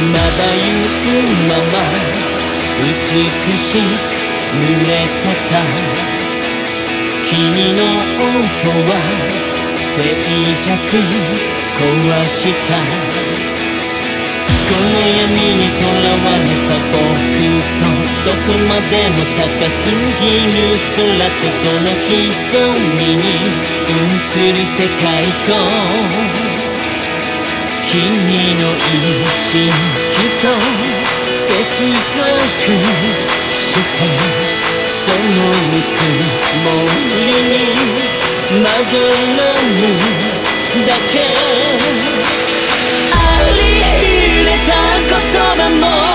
まばゆうまま美しく濡れてた君の音は静寂壊した。この闇にとらわれた僕とどこまでも高すぎる空とその瞳に映る世界と。君の意識と接続してその曇りにまどろむだけ。ありふれた言葉も